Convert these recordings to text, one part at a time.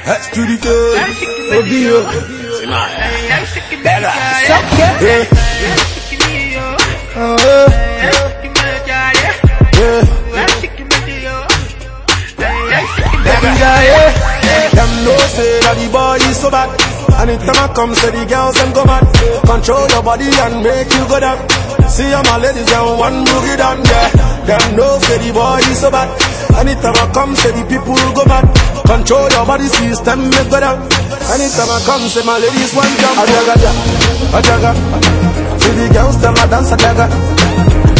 To the girl. Obio. Bella. Yeah. Oh, yeah. Them guy, yeah. Them know say the boy is so bad. Anytime I come, say the girls them go mad. Control your body and make you go down. See all my ladies, them one boogie down, yeah. Them know say the boy is so bad. Anytime I come, say the people go mad. Control your body system, make go down. Anytime I come, say my ladies one jump. Ajaga, ajaga. See the girls, them a dance ajaga.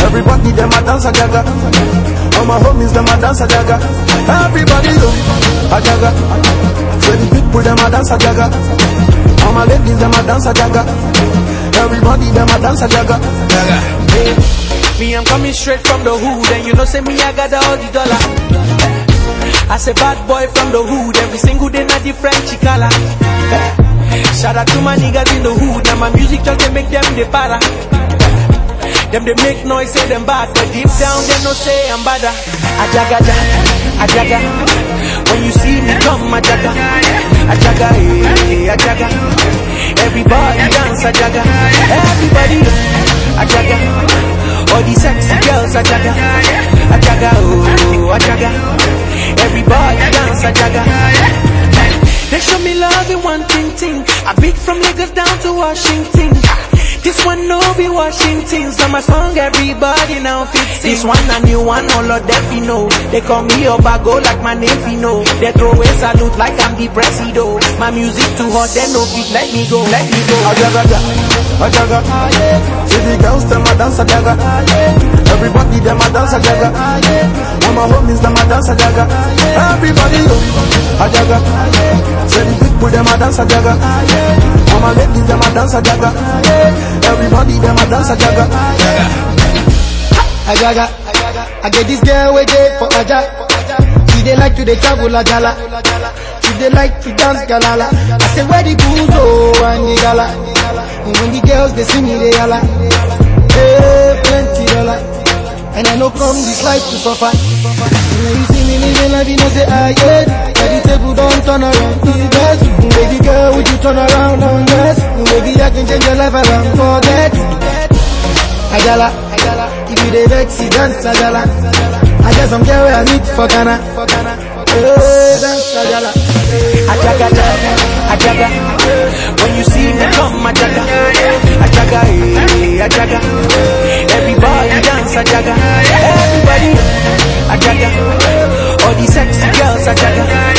Everybody, them a dance ajaga. All my homies, them a dance ajaga. Everybody, oh. go ajaga. Say the people, them a dance ajaga. All my ladies, them a dance ajaga. Everybody, them a dance ajaga. Me, I'm coming straight from the hood, and you know, say me, I got all the dollar. As a bad boy from the hood, every single day, not different chicala. Shout out to my niggas in the hood, and my music just they make them the para. Them they make noise, say them bad, but deep down they know say I'm bad. Ajaga, ajaga. When you see me come, ajaga, ajaga, eh, ajaga. Everybody dance, ajaga. Everybody, ajaga. All these sexy girls, ajaga, ajaga, oh, ajaga. Dance. They show me love in one thing, thing. I beat from Lagos down to Washington. This one no be Washington, so my song everybody now fits This one a new one, all of them you know. They call me Obago like my name you know. They throw a salute like I'm the presido. My music too hot, they no fit let me go, let me go. Ajaga, ajaga. See the girls, them a dance ajaga. Everybody, them a dance ajaga. All my homies, them a dance ajaga. Everybody, go ajaga. Say the people, them a dance ajaga. All my ladies, them a dance ajaga. Everybody, them a dance ajaga. Ajaga. I get this girl way day for Aja. She dey like to dey travel Ajala. She dey like to dance galala. I say where the booze oh and the gala. And when the girls they see me they holla. Hey, plenty dollar. And I know come this life to suffer. When you see me living life, you know say I get. Where the table don't turn around. Baby girl, would you turn around and dance? Baby, I can change your life around. Forget. Ajala, if you dey vex, you dance Ajala. I got some girl where I meet for Ghana. Hey, dance Ajala. Ajaga, ajaga. When you see me come, ajaga, ajaga, eh, ajaga. Everybody dance, ajaga. Everybody, ajaga. All these sexy girls, ajaga,